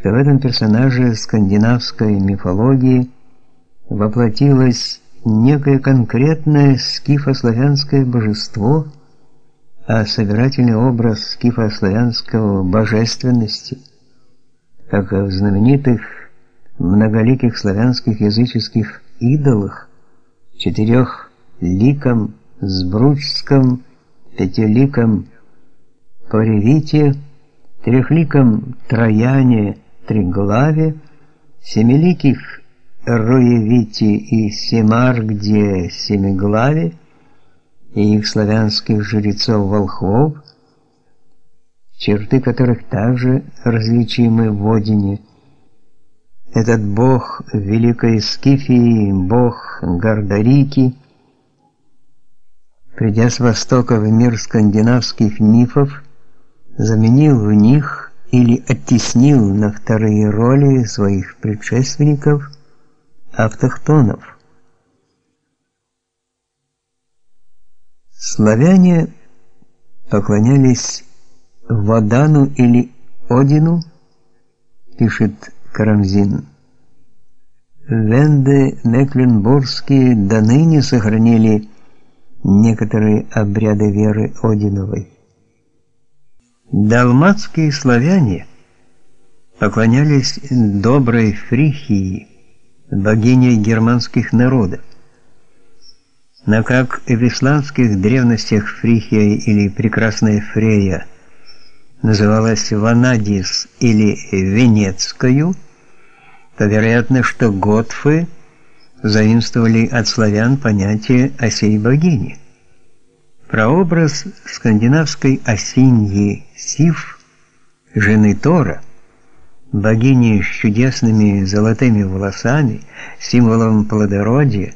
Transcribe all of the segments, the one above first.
что в этом персонаже скандинавской мифологии воплотилось некое конкретное скифославянское божество, а собирательный образ скифославянского божественности, как в знаменитых многоликих славянских языческих идолах, четырех ликом, сбручском, пятиликом Поревите, трехликом Трояне, Триглаве, семиликих Роевите и Семаргде, Семиглаве, и их славянских жрецов-волхвов, черты которых также различимы в Одине. Этот бог Великой Скифии, бог Гардарики, придя с востока в мир скандинавских мифов, заменил в них или оттеснил на вторые роли своих предшественников автохтонов. Славяне поклонялись Вадану или Одину, пишет Карамзин. Венды Мекленбургские до ныне сохранили некоторые обряды веры Одиновой. Далматские славяне поклонялись доброй Фрихии, богине германских народов. Но как в исламских древностях Фрихия или прекрасная Фрея называлась Ванадис или Венецкою, то вероятно, что готфы заимствовали от славян понятие о сей богине. Прообраз скандинавской Осиньи Сив, жены Тора, богини с чудесными золотыми волосами, символом плодородия,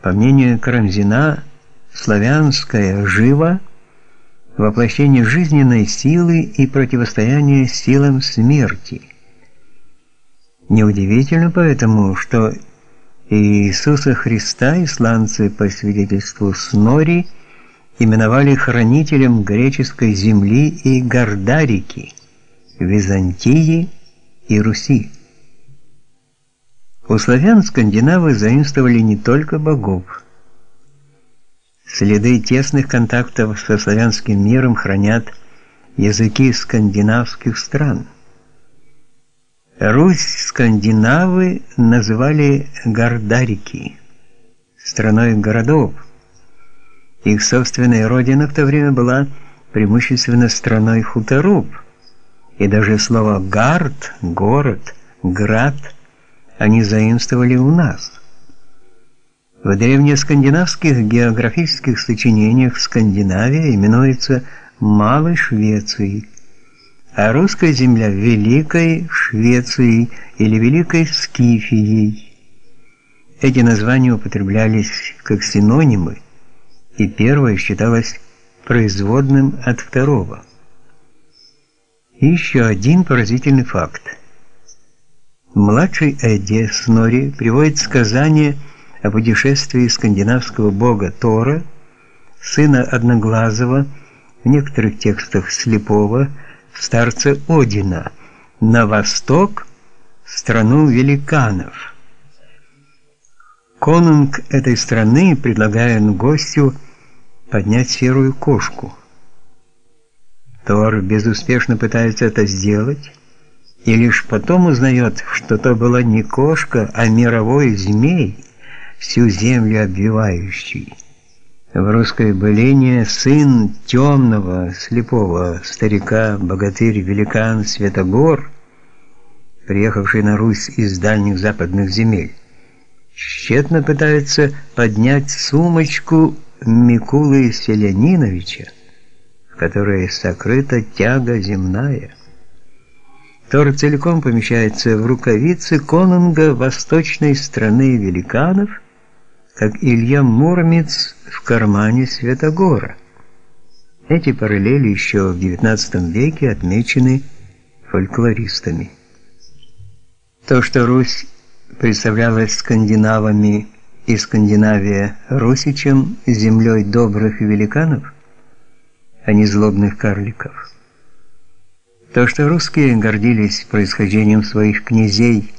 по мнению Карамзина, славянская жива воплощение жизненной силы и противостояние силам смерти. Неудивительно поэтому, что Иисуса Христа исландцы по свидетельству Снори именовали хранителем греческой земли и Гордарики, Византии и Руси. У славян скандинавы заимствовали не только богов. Следы тесных контактов со славянским миром хранят языки скандинавских стран. Русь скандинавы называли Гордарики, страной городов, их собственная родина в то время была преимущественно страной хуторов, и даже слово «гард» – «город», «град» они заимствовали у нас. В древнескандинавских географических сочинениях Скандинавия именуется Малой Швецией, а русская земля – Великой Швецией или Великой Скифией. Эти названия употреблялись как синонимы – и первое считалось производным от второго. И еще один поразительный факт. Младший Эдди Снори приводит сказание о путешествии скандинавского бога Тора, сына Одноглазого, в некоторых текстах слепого, старца Одина, на восток, в страну великанов. Конунг этой страны предлагает гостю поднять серую кошку. Тор безуспешно пытается это сделать и лишь потом узнает, что то была не кошка, а мировой змей, всю землю обвивающий. В русской былине сын темного, слепого старика, богатырь-великан Святогор, приехавший на Русь из дальних западных земель, тщетно пытается поднять сумочку Микулы Селяниновича, в которой сокрыта тяга земная. Тор целиком помещается в рукавице конунга восточной страны великанов, как Илья Муромец в кармане Святогора. Эти параллели еще в XIX веке отмечены фольклористами. То, что Русь представлялась скандинавами и Скандинавия Русичем землей добрых великанов, а не злобных карликов. То, что русские гордились происхождением своих князей